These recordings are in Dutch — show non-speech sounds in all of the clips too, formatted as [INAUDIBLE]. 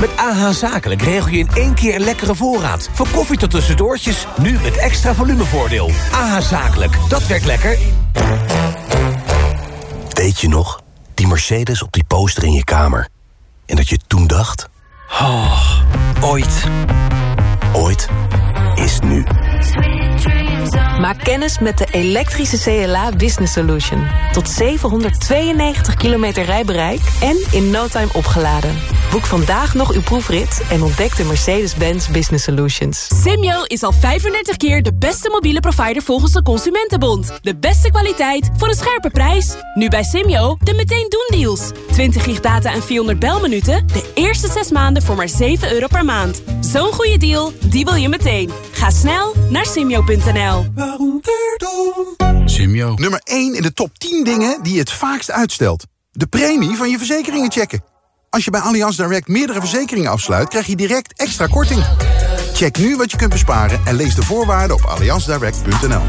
Met AH Zakelijk regel je in één keer een lekkere voorraad. Van koffie tot tussendoortjes, nu met extra volumevoordeel. AH Zakelijk, dat werkt lekker. Weet je nog? Die Mercedes op die poster in je kamer. En dat je toen dacht... Oh, ooit. Ooit is nu. Maak kennis met de elektrische CLA Business Solution. Tot 792 kilometer rijbereik en in no time opgeladen. Boek vandaag nog uw proefrit en ontdek de Mercedes-Benz Business Solutions. Simyo is al 35 keer de beste mobiele provider volgens de Consumentenbond. De beste kwaliteit voor een scherpe prijs. Nu bij Simyo de meteen doen deals. 20 gig data en 400 belminuten. De eerste 6 maanden voor maar 7 euro per maand. Zo'n goede deal, die wil je meteen. Ga snel naar simyo.nl. Simyo. Nummer 1 in de top 10 dingen die je het vaakst uitstelt. De premie van je verzekeringen checken. Als je bij Allianz Direct meerdere verzekeringen afsluit... krijg je direct extra korting. Check nu wat je kunt besparen en lees de voorwaarden op allianzdirect.nl.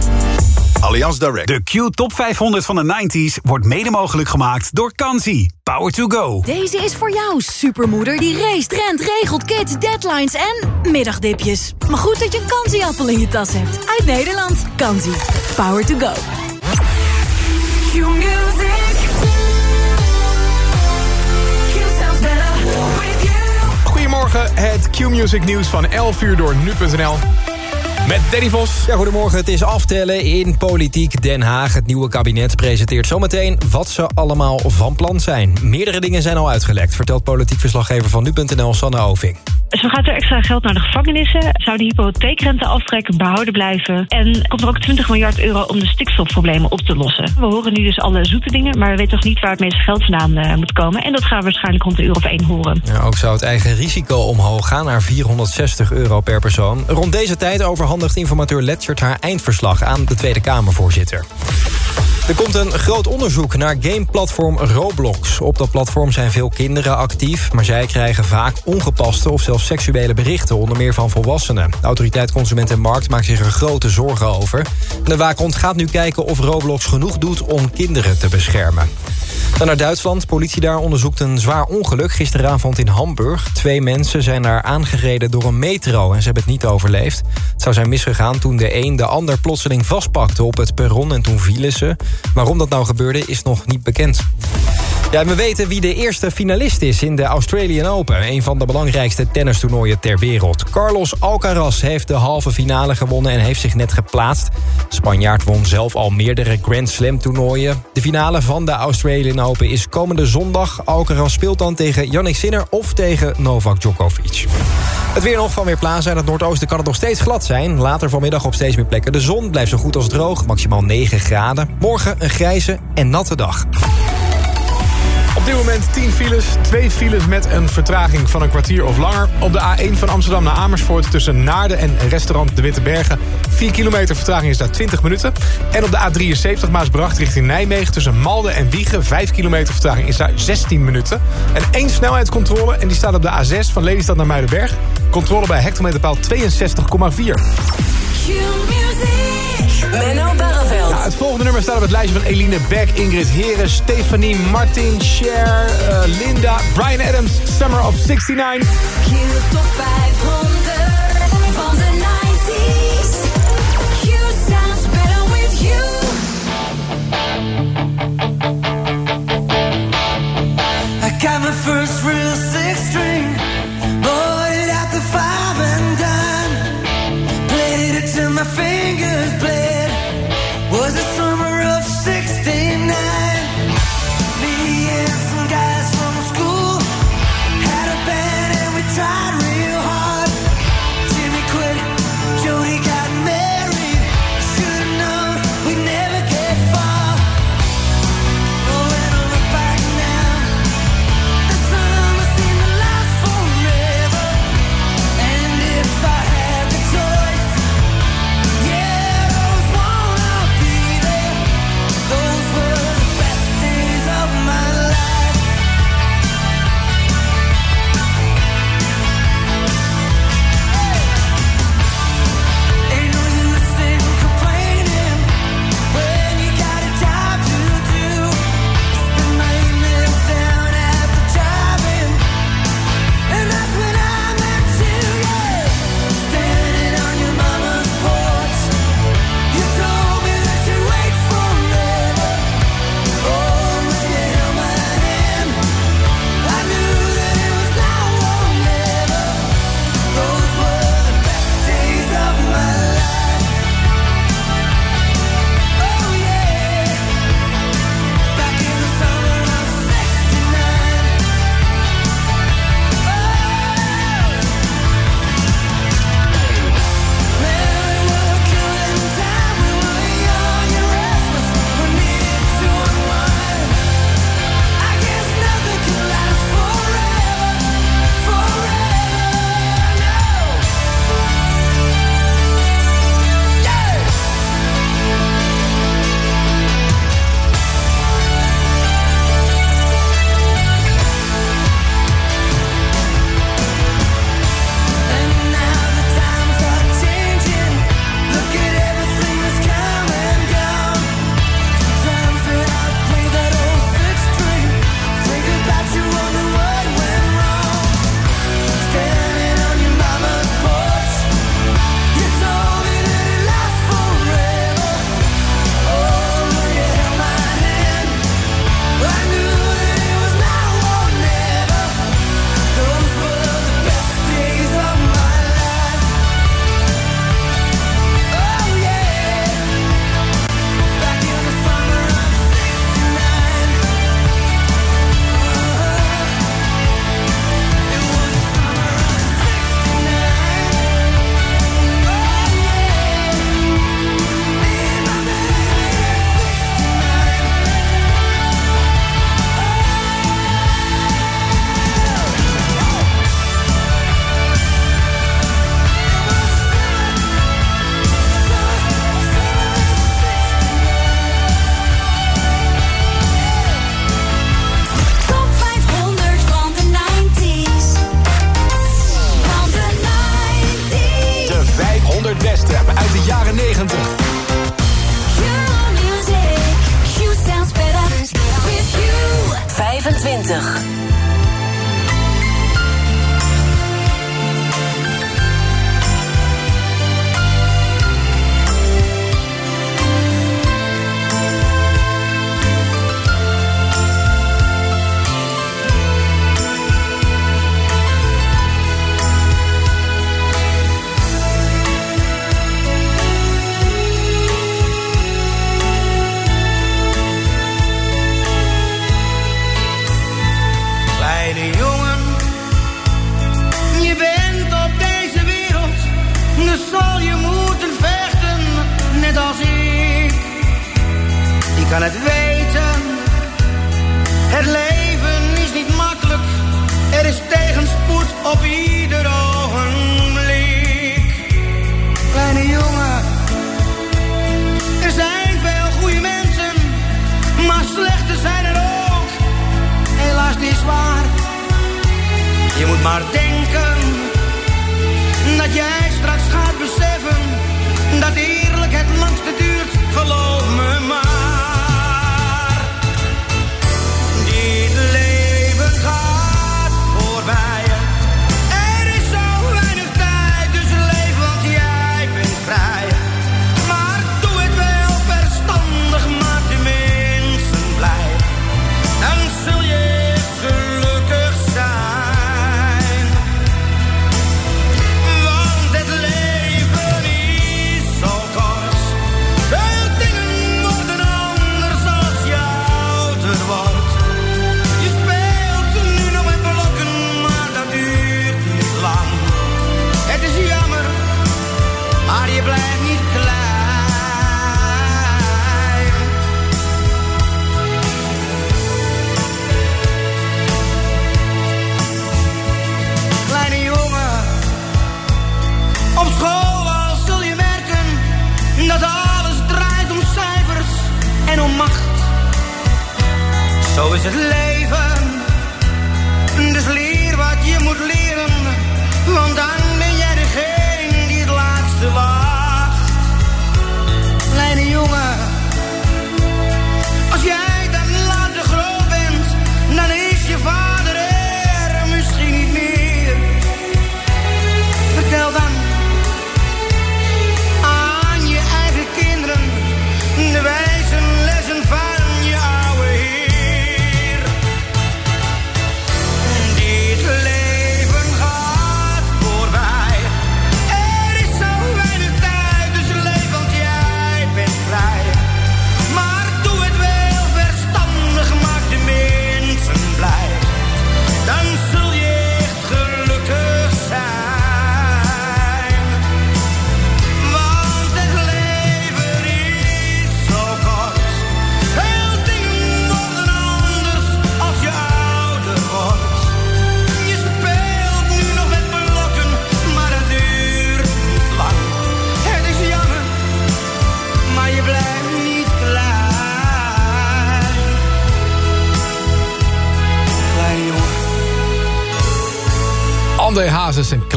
Allianz Direct. De Q Top 500 van de 90s wordt mede mogelijk gemaakt door Kansi. Power to go. Deze is voor jou, supermoeder die race, rent, regelt, kids, deadlines en middagdipjes. Maar goed dat je een Kansi-appel in je tas hebt. Uit Nederland. Kansi. Power to go. Goedemorgen, het Q-Music nieuws van 11 uur door nu.nl. Met Danny Vos. Ja, goedemorgen. Het is aftellen in Politiek Den Haag. Het nieuwe kabinet presenteert zometeen wat ze allemaal van plan zijn. Meerdere dingen zijn al uitgelekt, vertelt politiek verslaggever van nu.nl Sanne Oving. Zo gaat er extra geld naar de gevangenissen. Zou de hypotheekrenteaftrek behouden blijven. En komt er ook 20 miljard euro om de stikstofproblemen op te lossen. We horen nu dus alle zoete dingen, maar we weten toch niet waar het meeste geld vandaan uh, moet komen. En dat gaan we waarschijnlijk rond de euro of 1 horen. Ja, ook zou het eigen risico omhoog gaan naar 460 euro per persoon. Rond deze tijd overhandigt informateur Letchert haar eindverslag aan de Tweede Kamervoorzitter. Er komt een groot onderzoek naar gameplatform Roblox. Op dat platform zijn veel kinderen actief... maar zij krijgen vaak ongepaste of zelfs seksuele berichten... onder meer van volwassenen. De autoriteit Consument en Markt maakt zich er grote zorgen over. De waakhond gaat nu kijken of Roblox genoeg doet om kinderen te beschermen. Dan naar Duitsland. Politie daar onderzoekt een zwaar ongeluk gisteravond in Hamburg. Twee mensen zijn daar aangereden door een metro en ze hebben het niet overleefd. Het zou zijn misgegaan toen de een de ander plotseling vastpakte op het perron en toen vielen ze. Waarom dat nou gebeurde is nog niet bekend. Ja, we weten wie de eerste finalist is in de Australian Open. Een van de belangrijkste tennistoernooien ter wereld. Carlos Alcaraz heeft de halve finale gewonnen en heeft zich net geplaatst. Spanjaard won zelf al meerdere Grand Slam toernooien. De finale van de Australian Open is komende zondag. Alcaraz speelt dan tegen Yannick Sinner of tegen Novak Djokovic. Het weer nog van Weerplaza. In het noordoosten kan het nog steeds glad zijn. Later vanmiddag op steeds meer plekken de zon. Blijft zo goed als droog, maximaal 9 graden. Morgen een grijze en natte dag. Dit moment 10 files, 2 files met een vertraging van een kwartier of langer. Op de A1 van Amsterdam naar Amersfoort tussen Naarden en restaurant De Witte Bergen. 4 kilometer vertraging is daar 20 minuten. En op de A73 Maasbracht richting Nijmegen tussen Malden en Wiegen. 5 kilometer vertraging is daar 16 minuten. En één snelheidscontrole en die staat op de A6 van Lelystad naar Muidenberg. Controle bij hectometerpaal 62,4. Het volgende nummer staat op het lijstje van Eline Beck, Ingrid Heren, Stephanie, Martin, Cher, uh, Linda, Brian Adams, Summer of 69. Q top 500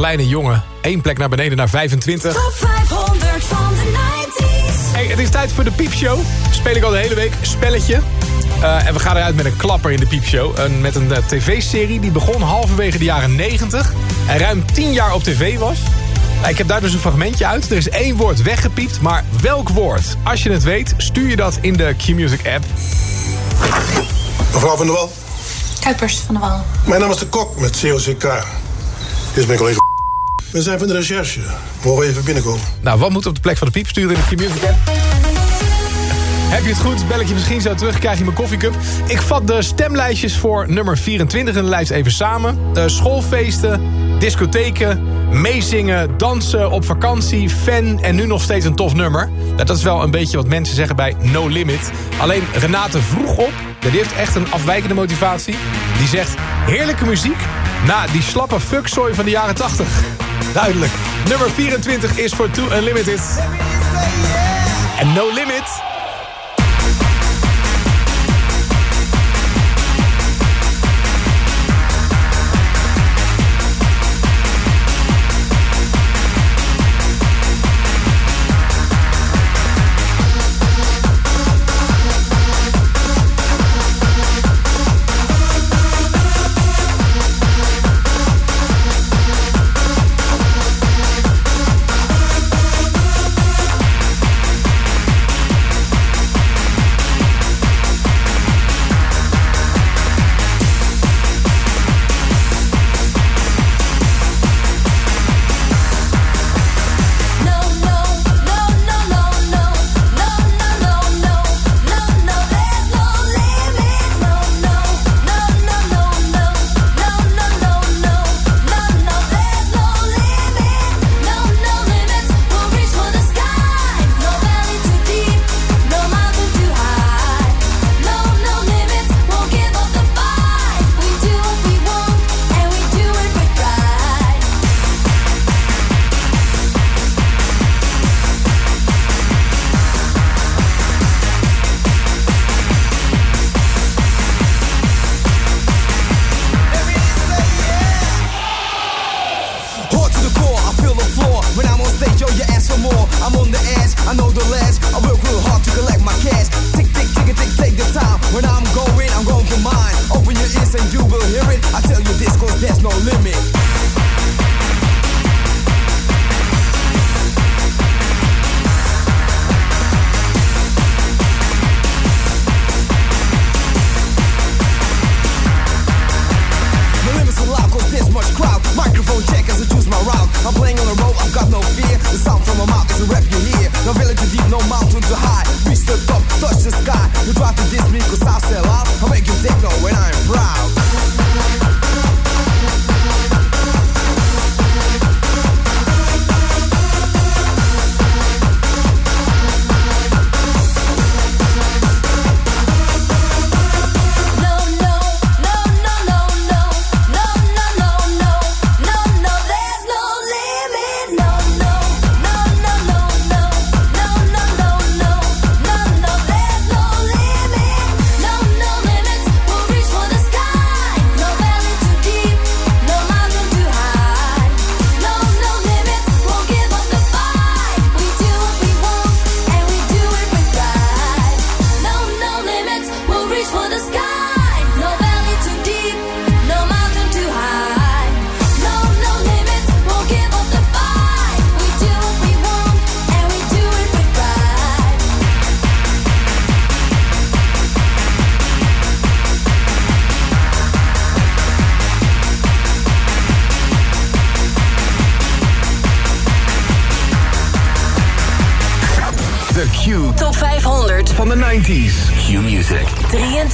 kleine jongen. Eén plek naar beneden naar 25. Top 500 van de 90s. Hey, het is tijd voor de piepshow. Speel ik al de hele week. Spelletje. Eh, en we gaan eruit met een klapper in de piepshow. Een, met een eh, tv-serie die begon halverwege de jaren 90. En ruim 10 jaar op tv was. Nou, ik heb daar dus een fragmentje uit. Er is één woord weggepiept, maar welk woord? Als je het weet, stuur je dat in de Q-Music app. Mevrouw van der Wal, Kuipers van de Wal. mijn naam is de Kok met COCK. Dit is mijn collega. We zijn van de recherche. Mogen we even binnenkomen? Nou, wat moet op de plek van de piep sturen in de Q-Music? Heb je het goed? Bel ik je misschien zo terug, krijg je mijn koffiecup. Ik vat de stemlijstjes voor nummer 24 in de lijst even samen. Eh, schoolfeesten, discotheken, meezingen, dansen, op vakantie, fan en nu nog steeds een tof nummer. Nou, dat is wel een beetje wat mensen zeggen bij No Limit. Alleen Renate vroeg op, die heeft echt een afwijkende motivatie. Die zegt, heerlijke muziek na die slappe fuckzooi van de jaren 80. Duidelijk. Nummer 24 is voor Too Unlimited. En No Limit...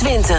23.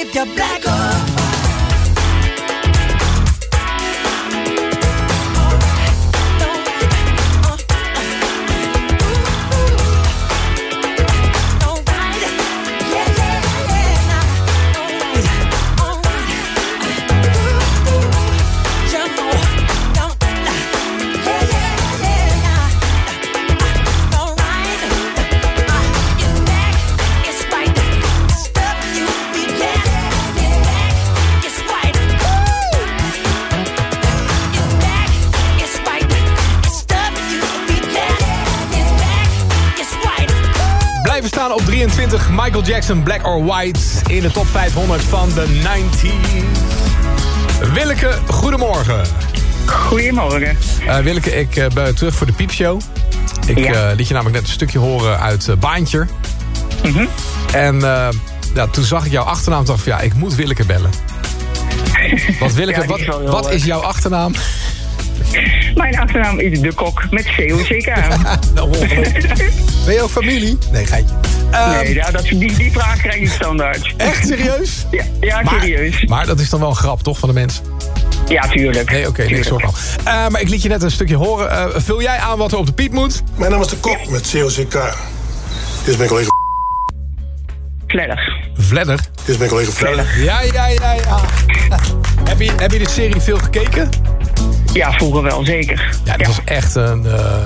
if you're black or Michael Jackson, Black or White. In de top 500 van de 90s. Willeke, goedemorgen. Goedemorgen. Eh Willeke, ik eh, ben terug voor de piepshow. Ik Ja. eh, liet je namelijk net een stukje horen uit Baantje. Mhm. En ja, toen zag ik jouw achternaam en dacht van ja, ik moet Willeke bellen. Want Willeke, [LAUGHS] Ja, die wat, wel wat is jouw achternaam? Mijn achternaam is De Kok met C-O-C-K. [LAUGHS] Nou, ongelooflijk. [LAUGHS] Ben je ook familie? Nee, geitje. Nee, ja, dat, die, die vraag krijg ik standaard. Echt [LAUGHS] serieus? Ja, ja Maar- serieus. Maar dat is dan wel een grap, toch, van de mensen? Ja, tuurlijk. Nee, oké, niks hoor al. Eh, maar ik liet je net een stukje horen. Eh, vul jij aan wat er op de piep moet? Mijn naam is de Kok met COCK. Dit is mijn collega Vledder. Vledder? Dit is mijn collega Vledder. Ja, ja, ja, ja. [LAUGHS] heb, je, heb je de serie veel gekeken? Ja, vroeger wel, zeker. Ja, dit was echt een, eh,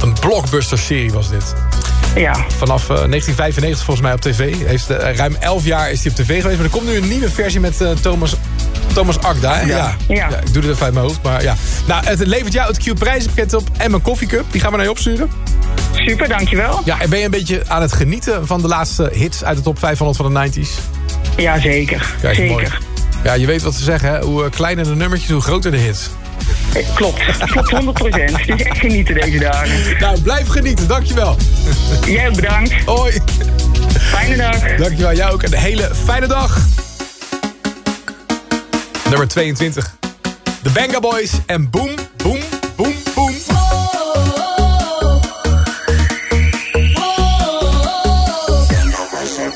een blockbuster-serie was dit. Ja. Vanaf eh, 1995 volgens mij op tv. Heeft, eh, ruim 11 jaar is hij op tv geweest. Maar er komt nu een nieuwe versie met eh, Thomas, Thomas Akda. Hè? Ja. Ja. Ik doe het even uit mijn hoofd. Maar ja. Nou, het levert jou het Q-prijzenpakket op en mijn koffiecup. Die gaan we naar je opsturen. Super, dankjewel. Ja, en ben je een beetje aan het genieten van de laatste hits uit de top 500 van de 90s? Ja, zeker. Kijk, zeker. mooi. Ja, je weet wat ze zeggen, hè? Hoe eh, kleiner de nummertjes, hoe groter de hits. Eh, Klopt, klopt 100 Het is echt genieten deze dagen. Nou, blijf genieten. Dankjewel. Jij ook bedankt. Hoi. Fijne dag. Dankjewel, jij ook. Een hele fijne dag. Nummer 22. De Banga Boys en Boom, Boom, Boom, Boom.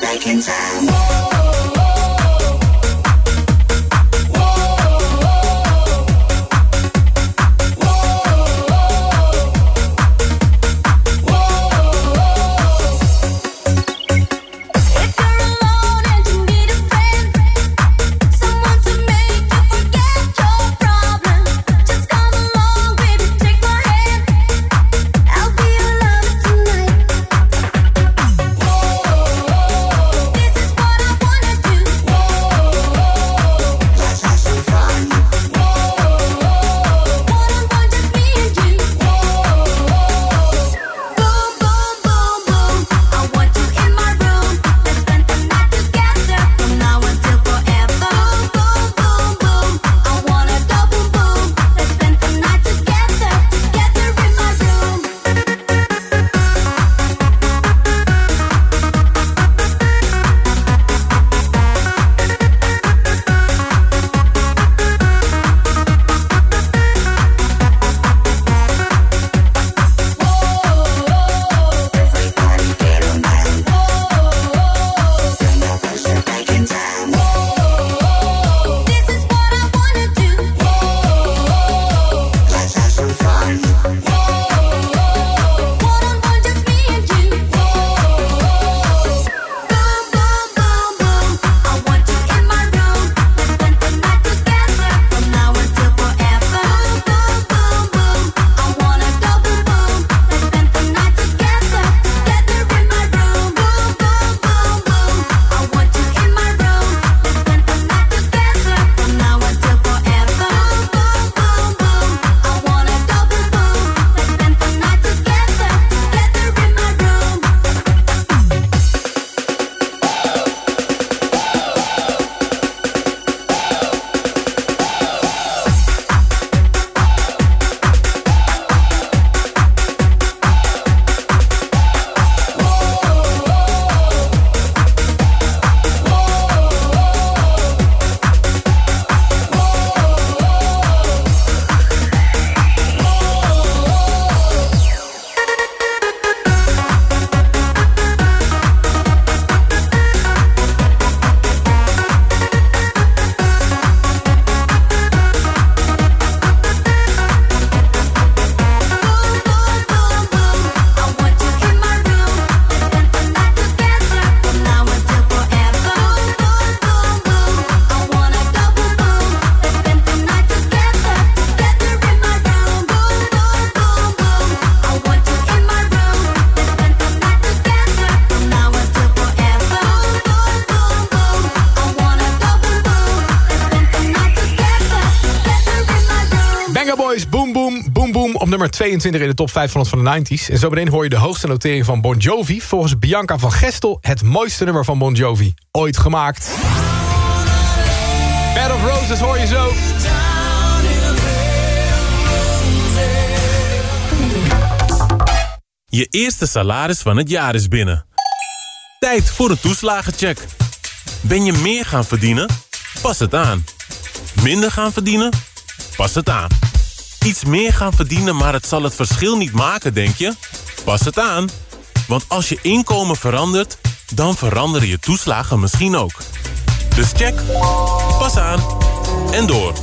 Back in time. Op nummer 22 in de top 500 van de 90s. En zo meteen hoor je de hoogste notering van Bon Jovi. Volgens Bianca van Gestel het mooiste nummer van Bon Jovi ooit gemaakt. Bed of Roses hoor je zo. Je eerste salaris van het jaar is binnen. Tijd voor een toeslagencheck. Ben je meer gaan verdienen? Pas het aan. Minder gaan verdienen? Pas het aan. Iets meer gaan verdienen, maar het zal het verschil niet maken, denk je? Pas het aan. Want als je inkomen verandert, dan veranderen je toeslagen misschien ook. Dus check, pas aan en door.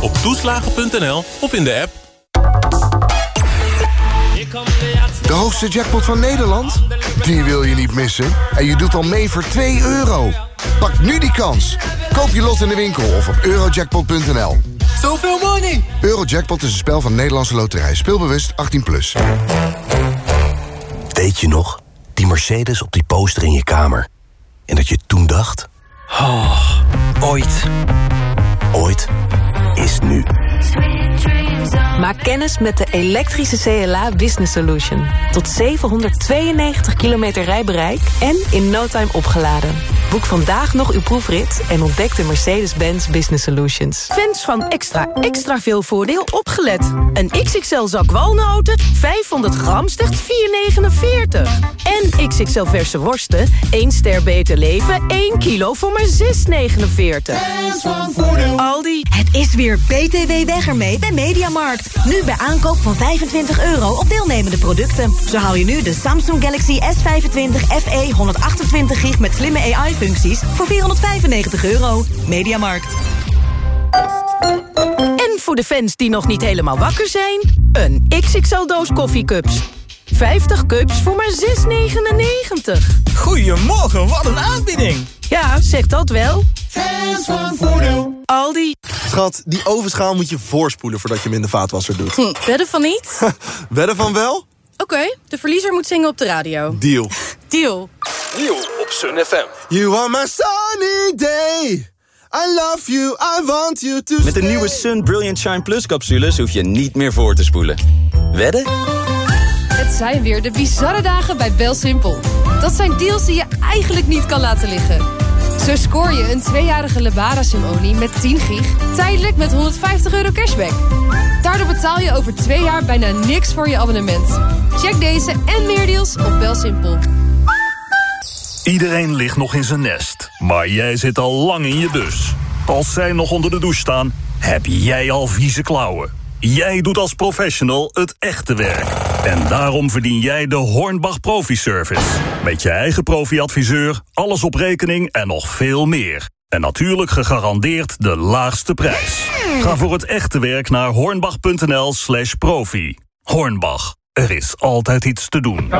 Op toeslagen.nl of in de app. De hoogste jackpot van Nederland? Die wil je niet missen. En je doet al mee voor 2 euro. Pak nu die kans. Koop je lot in de winkel of op eurojackpot.nl. Zoveel money! Eurojackpot is een spel van Nederlandse Loterij. Speelbewust 18+. Plus. Weet je nog? Die Mercedes op die poster in je kamer. En dat je toen dacht... Oh, ooit. Ooit is nu. Maak kennis met de elektrische CLA Business Solution. Tot 792 kilometer rijbereik en in no time opgeladen. Boek vandaag nog uw proefrit en ontdek de Mercedes-Benz Business Solutions. Fans van extra extra veel voordeel opgelet. Een XXL zak walnoten, 500 gram, slechts 4,49. En XXL verse worsten, 1 ster beter leven, 1 kilo voor maar 6,49. Aldi. Het is weer BTW weg ermee bij Mediamarkt. Nu bij aankoop van 25 euro op deelnemende producten. Zo haal je nu de Samsung Galaxy S25 FE 128 gig met slimme AI-functies voor 495 euro. Mediamarkt. En voor de fans die nog niet helemaal wakker zijn... een XXL-doos koffiecups. 50 cups voor maar 6,99. Goedemorgen, wat een aanbieding. Ja, zeg dat wel. Fans van voordeel. Aldi. Schat, die ovenschaal moet je voorspoelen voordat je hem in de vaatwasser doet. Hm, wedden van niet? [LAUGHS] Wedden van wel? Oké, de verliezer moet zingen op de radio. Deal. Deal. Deal op Sun FM. You are my sunny day. I love you, I want you to Met de nieuwe Sun Brilliant Shine Plus capsules hoef je niet meer voor te spoelen. Wedden? Het zijn weer de bizarre dagen bij BelSimpel. Dat zijn deals die je eigenlijk niet kan laten liggen. Zo scoor je een tweejarige Lebara Simonie met 10 gig... tijdelijk met 150 euro cashback. Daardoor betaal je over twee jaar bijna niks voor je abonnement. Check deze en meer deals op BelSimpel. Iedereen ligt nog in zijn nest, maar jij zit al lang in je bus. Als zij nog onder de douche staan, heb jij al vieze klauwen. Jij doet als professional het echte werk. En daarom verdien jij de Hornbach Profi Service. Met je eigen profi-adviseur, alles op rekening en nog veel meer. En natuurlijk gegarandeerd de laagste prijs. Ga voor het echte werk naar hornbach.nl slash profi. Hornbach, er is altijd iets te doen.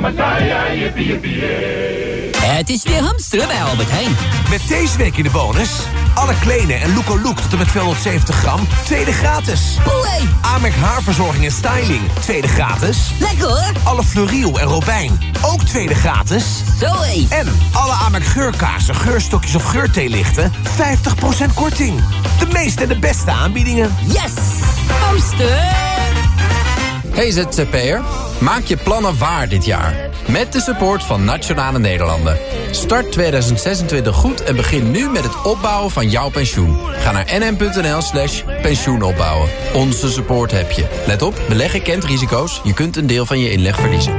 Het is weer hamsteren bij Albert Heijn. Met deze week in de bonus... alle kleden en Look Look tot en met 270 gram, tweede gratis. Amerk haarverzorging en styling, tweede gratis. Lekker hoor! Alle Fleuriel en Robijn, ook tweede gratis. Zoé! En alle Amerk geurkaarsen, geurstokjes of geurtheelichten, 50% korting. De meeste en de beste aanbiedingen. Yes! Hamster! Hey ZZP'er, maak je plannen waar dit jaar. Met de support van Nationale Nederlanden. Start 2026 goed en begin nu met het opbouwen van jouw pensioen. Ga naar nm.nl slash pensioenopbouwen. Onze support heb je. Let op, beleggen kent risico's. Je kunt een deel van je inleg verliezen.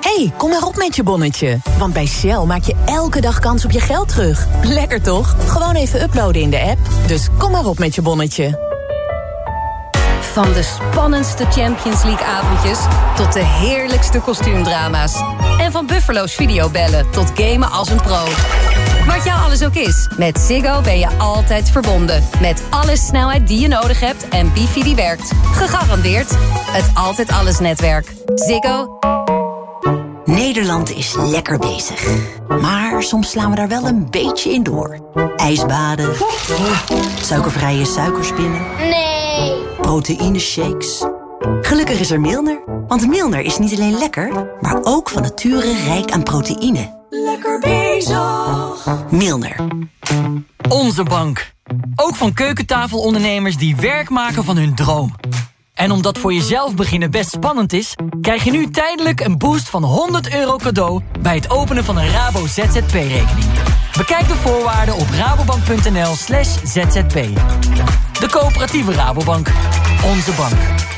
hey, kom maar op met je bonnetje. Want bij Shell maak je elke dag kans op je geld terug. Lekker toch? Gewoon even uploaden in de app. Dus kom maar op met je bonnetje. Van de spannendste Champions League avondjes tot de heerlijkste kostuumdrama's. En van Buffalo's videobellen tot gamen als een pro. Wat jou alles ook is, met Ziggo ben je altijd verbonden. Met alle snelheid die je nodig hebt en wifi die werkt. Gegarandeerd het Altijd Alles netwerk. Ziggo. Nederland is lekker bezig. Maar soms slaan we daar wel een beetje in door. Ijsbaden. Suikervrije suikerspinnen. Nee. Proteïne shakes. Gelukkig is er Milner. Want Milner is niet alleen lekker, maar ook van nature rijk aan proteïne. Lekker bezig. Milner. Onze bank. Ook van keukentafelondernemers die werk maken van hun droom. En omdat voor jezelf beginnen best spannend is... krijg je nu tijdelijk een boost van 100 euro cadeau... bij het openen van een Rabo ZZP-rekening. Bekijk de voorwaarden op rabobank.nl slash zzp. De coöperatieve Rabobank. Onze bank.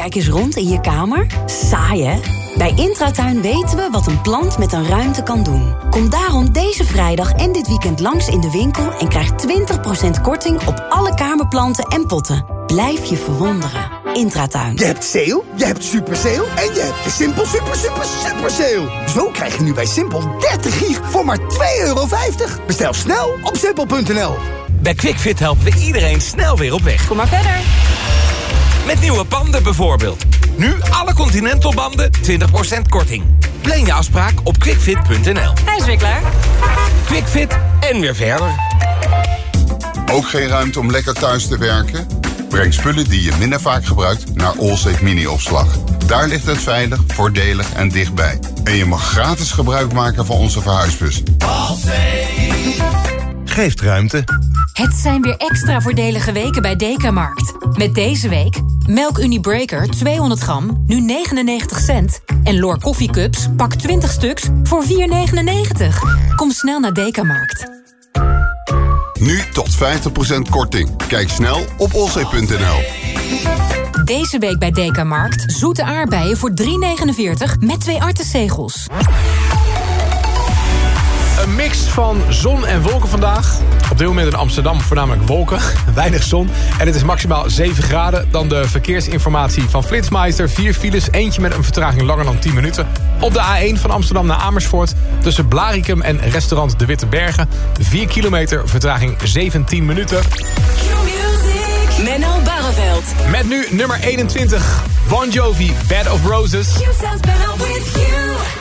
Kijk eens rond in je kamer. Saai, hè? Bij Intratuin weten we wat een plant met een ruimte kan doen. Kom daarom deze vrijdag en dit weekend langs in de winkel... en krijg 20% korting op alle kamerplanten en potten. Blijf je verwonderen. Intratuin. Je hebt sale, je hebt super sale en je hebt de Simpel super super super sale. Zo krijg je nu bij Simpel 30 gig voor maar 2,50 euro. Bestel snel op simpel.nl. Bij QuickFit helpen we iedereen snel weer op weg. Kom maar verder. Met nieuwe banden bijvoorbeeld. Nu alle Continental banden 20% korting. Plan je afspraak op quickfit.nl. Hij is weer klaar. QuickFit en weer verder. Ook geen ruimte om lekker thuis te werken? Breng spullen die je minder vaak gebruikt naar Allsafe Mini-opslag. Daar ligt het veilig, voordelig en dichtbij. En je mag gratis gebruik maken van onze verhuisbus. Geeft ruimte. Het zijn weer extra voordelige weken bij Dekamarkt. Met deze week Melk Unibreaker 200 gram, nu 99 cent. En Lor koffiecups, pak 20 stuks voor 4,99. Kom snel naar Dekamarkt. Nu tot 50% korting. Kijk snel op olzee.nl. Deze week bij Dekamarkt zoete aardbeien voor 3,49 met twee artenzegels. Een mix van zon en wolken vandaag. Op dit moment in Amsterdam voornamelijk wolken, [LAUGHS] weinig zon. En het is maximaal 7 graden. Dan de verkeersinformatie van Flitsmeister. Vier files, eentje met een vertraging langer dan 10 minuten. Op de A1 van Amsterdam naar Amersfoort. Tussen Blarikum en restaurant De Witte Bergen. 4 kilometer, vertraging 17 minuten. Menno Barreveld. Met nu nummer 21. Bon Jovi, Bed of Roses. Sitting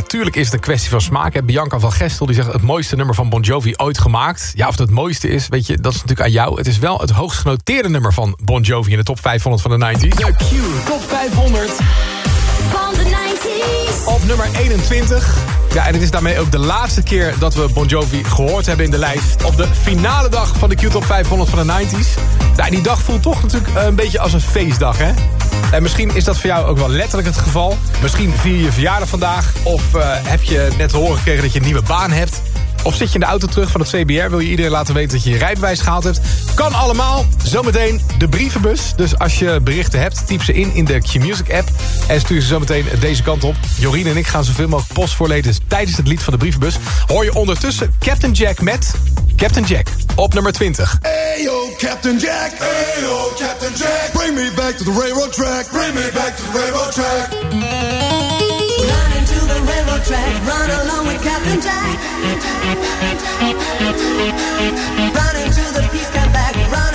natuurlijk is het een kwestie van smaak. hè. Bianca van Gestel die zegt het mooiste nummer van Bon Jovi ooit gemaakt. Ja, of het het mooiste is, weet je, dat is natuurlijk aan jou. Het is wel het hoogst genoteerde nummer van Bon Jovi in de top 500 van de 90s. De Q top 500 Van de 90s. op nummer 21. Ja, en het is daarmee ook de laatste keer dat we Bon Jovi gehoord hebben in de lijst. Op de finale dag van de Q Top 500 van de 90s. Ja, die dag voelt toch natuurlijk eh, een beetje als een feestdag, hè? En misschien is dat voor jou ook wel letterlijk het geval. Misschien vier je verjaardag vandaag. Of eh, heb je net te horen gekregen dat je een nieuwe baan hebt. Of zit je in de auto terug van het CBR, wil je iedereen laten weten dat je je rijbewijs gehaald hebt. Kan allemaal. Zometeen de brievenbus. Dus als je berichten hebt, typ ze in in de Q-Music app. En stuur ze zometeen deze kant op. Jorien en ik gaan zoveel mogelijk post voorlezen tijdens het lied van de brievenbus. Hoor je ondertussen Captain Jack met Captain Jack op nummer 20. Hey yo, Captain Jack. Hey yo, Captain Jack. Bring me back to the railroad track. Bring me back to the railroad track. The railroad track, run along with Captain Jack. Running to the peace camp back, run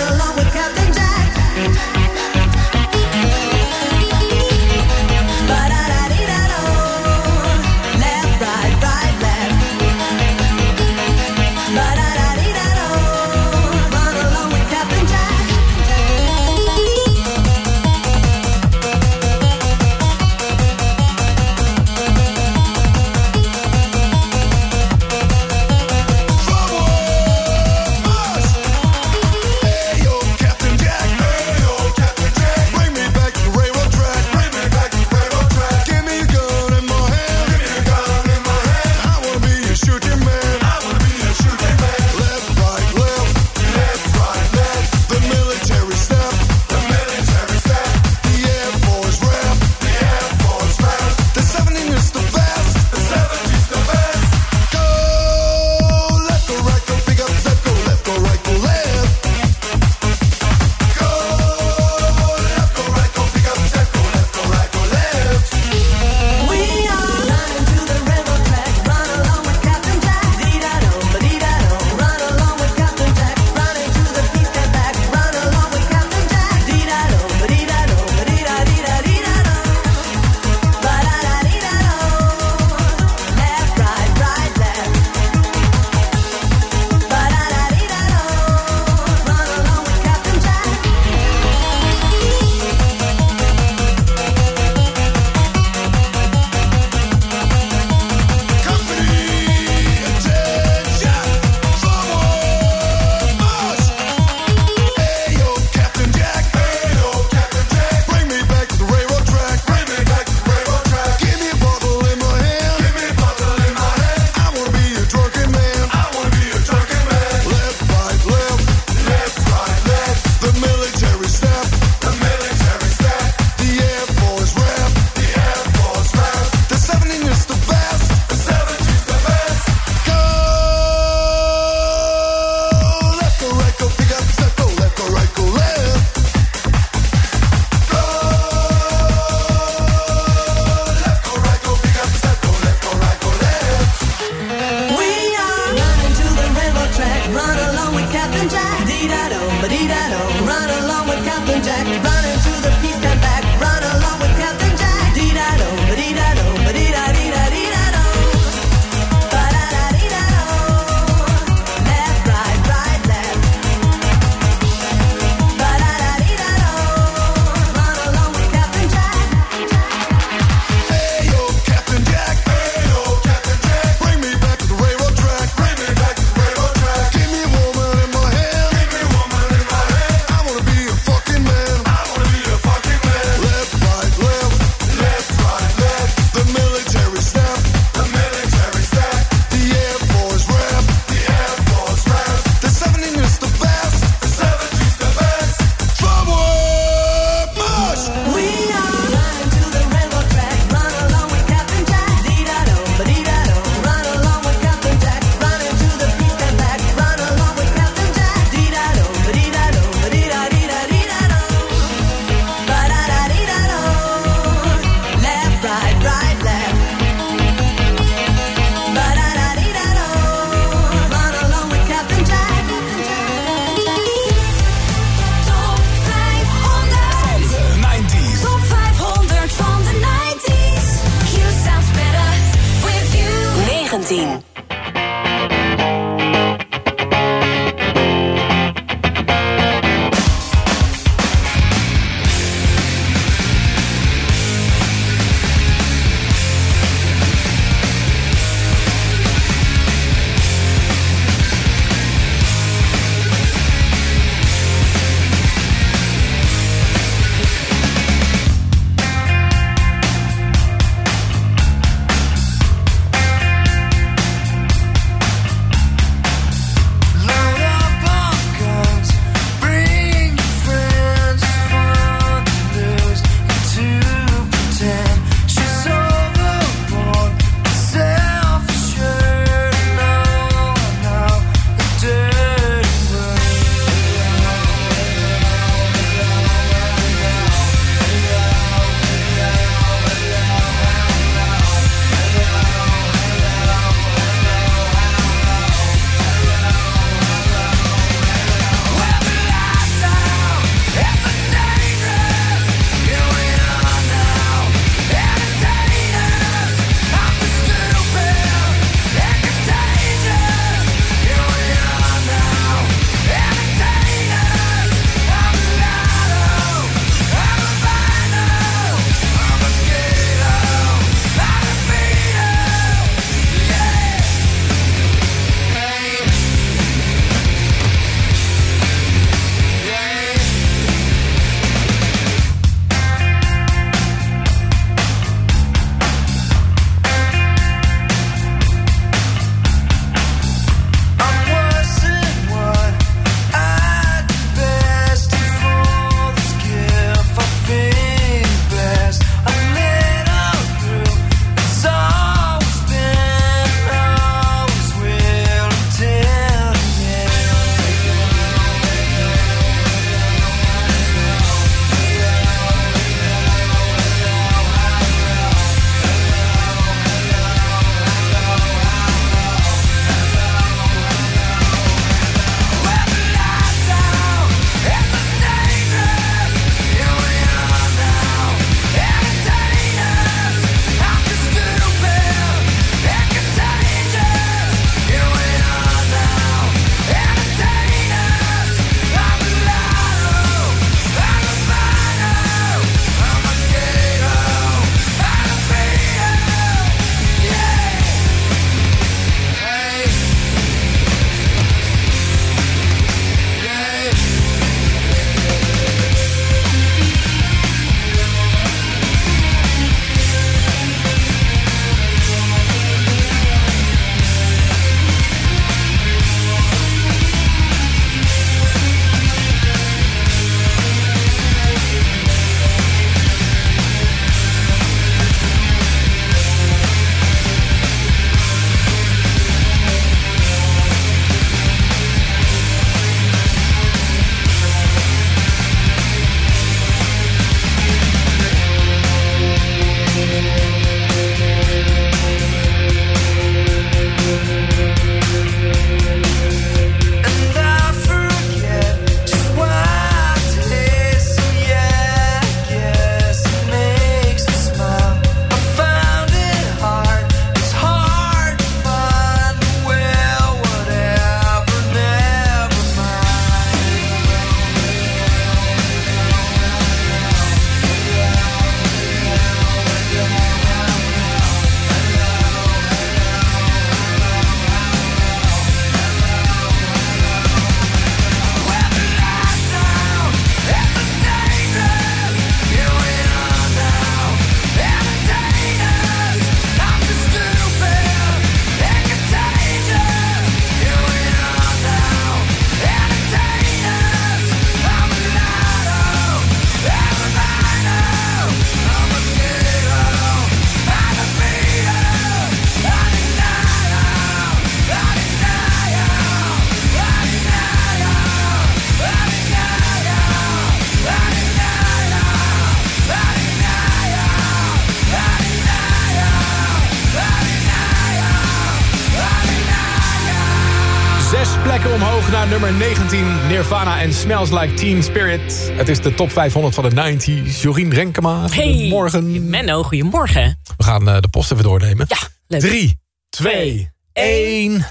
Nirvana en Smells Like Teen Spirit. Het is de top 500 van de 90s. Jorien Renkema, Hey, goedemorgen. Menno, goedemorgen. We gaan eh, de post even doornemen. Ja, leuk. 3, 2, 1.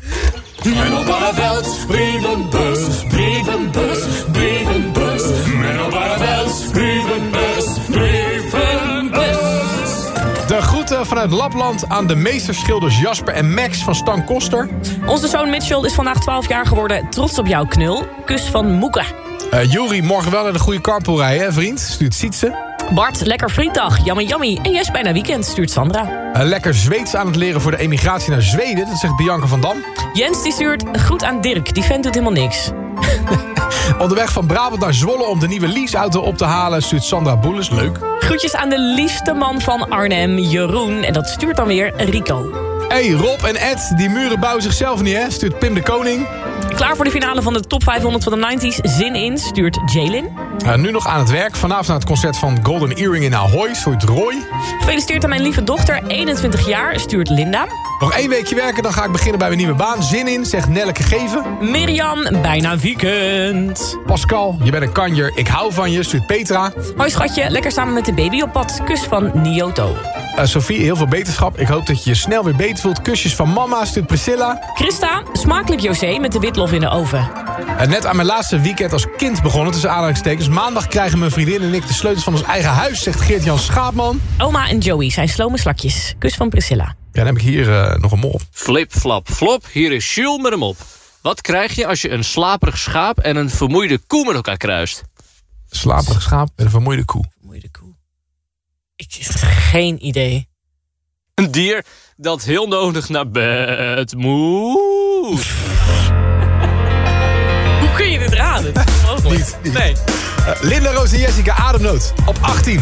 Menno Barneveld, brievenbus, brievenbus, brievenbus. Menno Barneveld, brievenbus, brievenbus. Vanuit Lapland aan de meesterschilders Jasper en Max van Stan Koster. Onze zoon Mitchell is vandaag 12 jaar geworden. Trots op jouw knul. Kus van Moeka. Uh, Juri, morgen wel naar de goede carpool rijden, hè, vriend? Stuurt Sietse. Bart, lekker frietdag. Yummy yummy. En yes, bijna weekend, stuurt Sandra. Uh, lekker Zweeds aan het leren voor de emigratie naar Zweden. Dat zegt Bianca van Dam. Jens die stuurt groet aan Dirk. Die vent doet helemaal niks. [LAUGHS] Onderweg van Brabant naar Zwolle om de nieuwe leaseauto op te halen... stuurt Sandra Boeles. Leuk. Groetjes aan de liefste man van Arnhem, Jeroen. En dat stuurt dan weer Rico. Hey, Rob en Ed, die muren bouwen zichzelf niet, hè? Stuurt Pim de Koning. Klaar voor de finale van de top 500 van de 90s. Zin in, stuurt Jalen. Uh, nu nog aan het werk. Vanavond naar het concert van Golden Earring in Ahoy, stuurt Roy. Gefeliciteerd aan mijn lieve dochter, 21 jaar, stuurt Linda. Nog één weekje werken, dan ga ik beginnen bij mijn nieuwe baan. Zin in, zegt Nelleke Geven. Mirjam, bijna weekend. Pascal, je bent een kanjer, ik hou van je, stuurt Petra. Hoi schatje, lekker samen met de baby op pad. Kus van Nioto. Uh, Sophie, heel veel beterschap. Ik hoop dat je je snel weer beter voelt. Kusjes van mama, stuurt Priscilla. Christa, smakelijk José met de witlof in de oven. Uh, net aan mijn laatste weekend als kind begonnen, tussen aanhalingstekens. Maandag krijgen mijn vriendin en ik de sleutels van ons eigen huis, zegt Geert-Jan Schaapman. Oma en Joey zijn slome slakjes. Kus van Priscilla. Ja, dan heb ik hier uh, nog een mop. Flip, flap, flop. Hier is Jules met hem op. Wat krijg je als je een slaperig schaap en een vermoeide koe met elkaar kruist? Slaperig schaap en een. Vermoeide koe. Ik heb geen idee. Een dier dat heel nodig naar bed moet. [LAUGHS] Hoe kun je dit raden? niet, niet. Nee. Uh, Linda, Roos en Jessica, Ademnood. Op 18.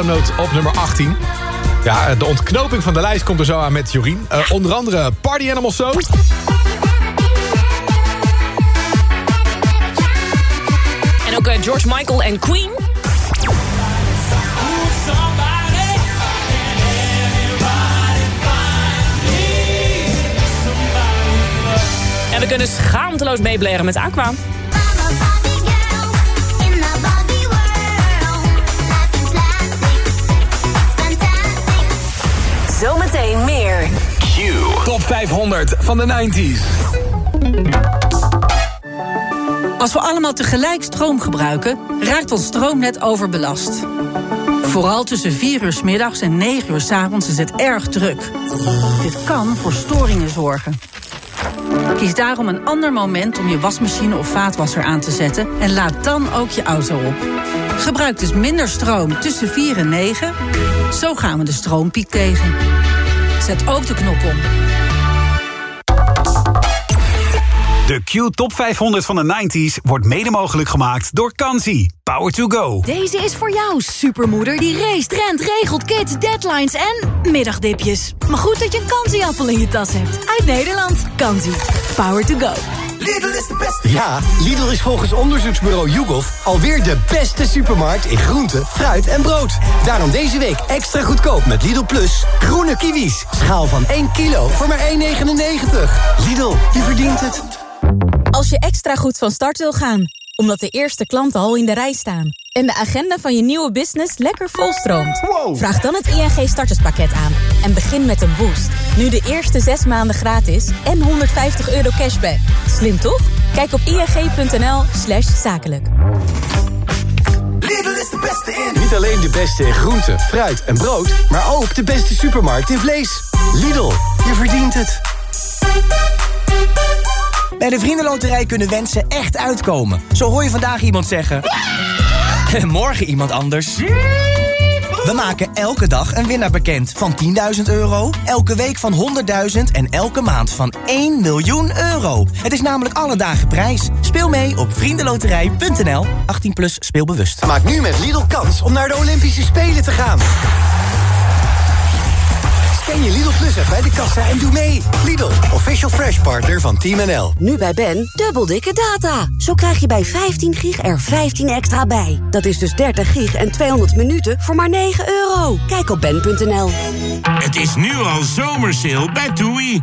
Op nummer 18. Ja, de ontknoping van de lijst komt er zo aan met Jorien. Uh, onder andere Party Animals Zo. En ook uh, George Michael en Queen. En we kunnen schaamteloos meeblaren met Aqua. Zometeen meer. Q. Top 500 van de 90s. Als we allemaal tegelijk stroom gebruiken, raakt ons stroomnet overbelast. Vooral tussen 4 uur 's middags en 9 uur 's avonds is het erg druk. Dit kan voor storingen zorgen. Kies daarom een ander moment om je wasmachine of vaatwasser aan te zetten... en laad dan ook je auto op. Gebruik dus minder stroom tussen 4 en 9. Zo gaan we de stroompiek tegen. Zet ook de knop om. De Q Top 500 van de 90s wordt mede mogelijk gemaakt door Kansi. Power to go. Deze is voor jou, supermoeder die race, rent, regelt, kids, deadlines en middagdipjes. Maar goed dat je een kansieappel in je tas hebt. Uit Nederland. Kansie. Power to go. Lidl is de beste. Ja, Lidl is volgens onderzoeksbureau YouGov alweer de beste supermarkt in groente, fruit en brood. Daarom deze week extra goedkoop met Lidl Plus. Groene kiwis. Schaal van 1 kilo voor maar 1,99. Lidl, je verdient het. Als je extra goed van start wil gaan, omdat de eerste klanten al in de rij staan... en de agenda van je nieuwe business lekker volstroomt... vraag dan het ING starterspakket aan en begin met een boost. Nu de eerste zes maanden gratis en 150 euro cashback. Slim toch? Kijk op ing.nl slash zakelijk. Lidl is de beste in. Niet alleen de beste in groente, fruit en brood, maar ook de beste supermarkt in vlees. Lidl, je verdient het. Bij de Vriendenloterij kunnen wensen echt uitkomen. Zo hoor je vandaag iemand zeggen... En [LAUGHS] morgen iemand anders. We maken elke dag een winnaar bekend. Van 10.000 euro, elke week van 100.000 en elke maand van 1 miljoen euro. Het is namelijk alle dagen prijs. Speel mee op vriendenloterij.nl. 18 plus speelbewust. Maak nu met Lidl kans om naar de Olympische Spelen te gaan. Scan je Lidl Plus app bij de kassa en doe mee. Lidl, official fresh partner van Team NL. Nu bij Ben, dubbel dikke data. Zo krijg je bij 15 gig er 15 extra bij. Dat is dus 30 gig en 200 minuten voor maar 9 euro. Kijk op ben.nl. Het is nu al zomersale bij TUI.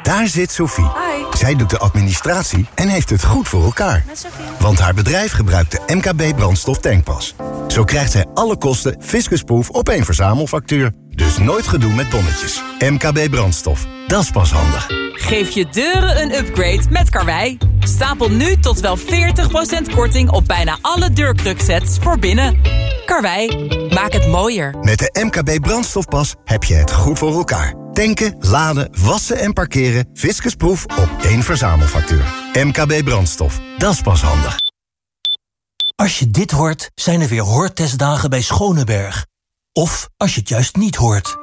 Daar zit Sophie. Zij doet de administratie en heeft het goed voor elkaar. Want haar bedrijf gebruikt de MKB brandstof tankpas. Zo krijgt zij alle kosten fiscusproof op één verzamelfactuur. Dus nooit gedoe met bonnetjes. MKB brandstof, dat is pas handig. Geef je deuren een upgrade met Karwei. Stapel nu tot wel 40% korting op bijna alle deurkruksets voor binnen. Karwei, maak het mooier. Met de MKB brandstofpas heb je het goed voor elkaar. Tanken, laden, wassen en parkeren. Fiscusproof op één verzamelfactuur. MKB brandstof, dat is pas handig. Als je dit hoort, zijn er weer hoortestdagen bij Schoneberg. Of als je het juist niet hoort.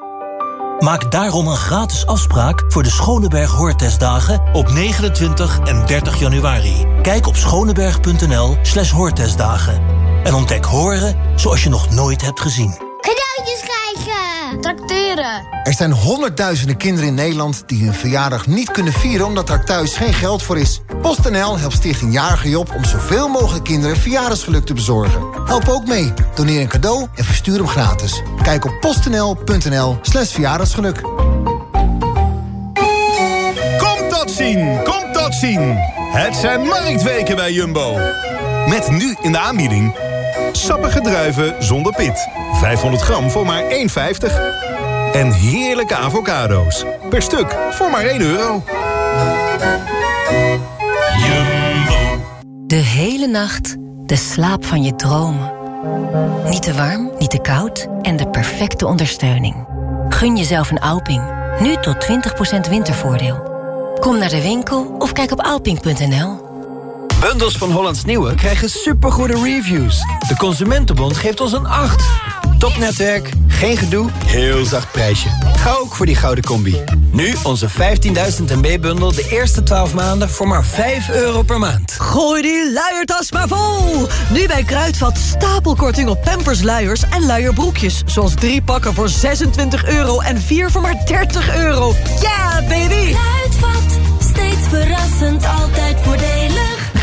Maak daarom een gratis afspraak voor de Schoneberg Hoortestdagen op 29 en 30 januari. Kijk op schoneberg.nl slash hoortestdagen. En ontdek horen zoals je nog nooit hebt gezien. Cadeautjes krijgen! Tracteren! Er zijn honderdduizenden kinderen in Nederland die hun verjaardag niet kunnen vieren omdat er thuis geen geld voor is. PostNL helpt Stichting Jarige Job om zoveel mogelijk kinderen verjaardagsgeluk te bezorgen. Help ook mee. Doneer een cadeau en verstuur hem gratis. Kijk op postnl.nl slash verjaardagsgeluk. Komt dat zien, komt dat zien. Het zijn marktweken bij Jumbo. Met nu in de aanbieding... sappige druiven zonder pit. 500 gram voor maar 1,50. En heerlijke avocado's. Per stuk voor maar 1 euro. De hele nacht de slaap van je dromen. Niet te warm, niet te koud en de perfecte ondersteuning. Gun jezelf een Alping. Nu tot 20% wintervoordeel. Kom naar de winkel of kijk op alping.nl. Bundels van Hollands Nieuwe krijgen supergoede reviews. De Consumentenbond geeft ons een 8. Topnetwerk, geen gedoe, heel zacht prijsje. Ga ook voor die gouden combi. Nu onze 15.000 MB-bundel de eerste 12 maanden voor maar 5 euro per maand. Gooi die luiertas maar vol! Nu bij Kruidvat stapelkorting op Pampers luiers en luierbroekjes. Zoals drie pakken voor 26 euro en vier voor maar 30 euro. Ja, baby! Kruidvat, steeds verrassend, altijd voordelig.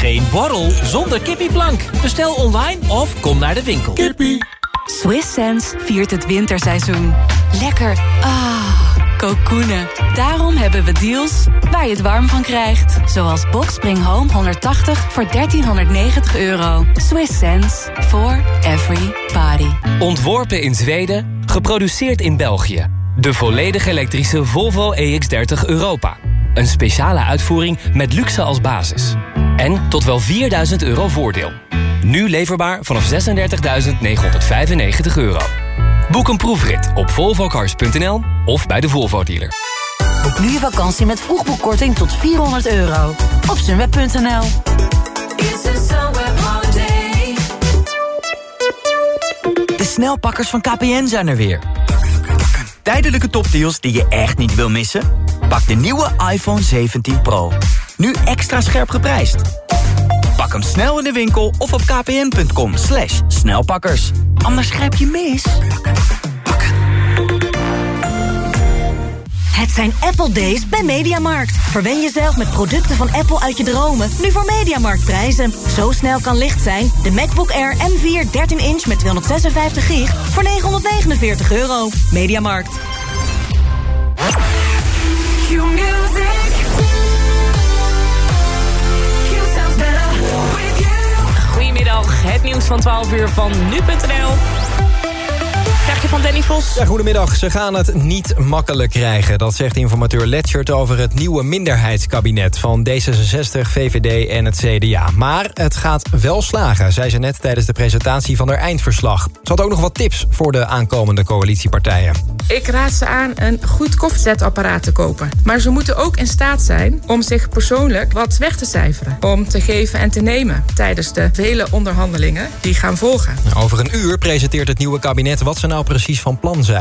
Geen borrel zonder kippieplank. Bestel online of kom naar de winkel. Kippie. Swiss Sense viert het winterseizoen. Lekker. Ah. Cocoenen. Daarom hebben we deals waar je het warm van krijgt. Zoals Boxspring Home 180 voor 1390 euro. Swiss sense for every body. Ontworpen in Zweden, geproduceerd in België. De volledig elektrische Volvo EX30 Europa. Een speciale uitvoering met luxe als basis. En tot wel 4000 euro voordeel. Nu leverbaar vanaf 36.995 euro. Boek een proefrit op volvocars.nl of bij de Volvo dealer. Boek nu je vakantie met vroegboekkorting tot 400 euro. Op sunweb.nl De snelpakkers van KPN zijn er weer. Tijdelijke topdeals die je echt niet wil missen? Pak de nieuwe iPhone 17 Pro. Nu extra scherp geprijsd. Pak hem snel in de winkel of op kpn.com slash snelpakkers. Anders grijp je mis. Het zijn Apple Days bij Mediamarkt. Verwen jezelf met producten van Apple uit je dromen. Nu voor Mediamarkt prijzen. Zo snel kan licht zijn. De MacBook Air M4 13 inch met 256 gig voor 949 euro. Mediamarkt. Het nieuws van 12 uur van nu.nl. Krijg je van Danny Vos? Ja, goedemiddag. Ze gaan het niet makkelijk krijgen. Dat zegt informateur Letchert over het nieuwe minderheidskabinet... van D66, VVD en het CDA. Maar het gaat wel slagen, zei ze net tijdens de presentatie van haar eindverslag. Ze had ook nog wat tips voor de aankomende coalitiepartijen. Ik raad ze aan een goed koffiezetapparaat te kopen. Maar ze moeten ook in staat zijn om zich persoonlijk wat weg te cijferen. Om te geven en te nemen tijdens de vele onderhandelingen die gaan volgen. Over een uur presenteert het nieuwe kabinet wat ze nou precies van plan zijn.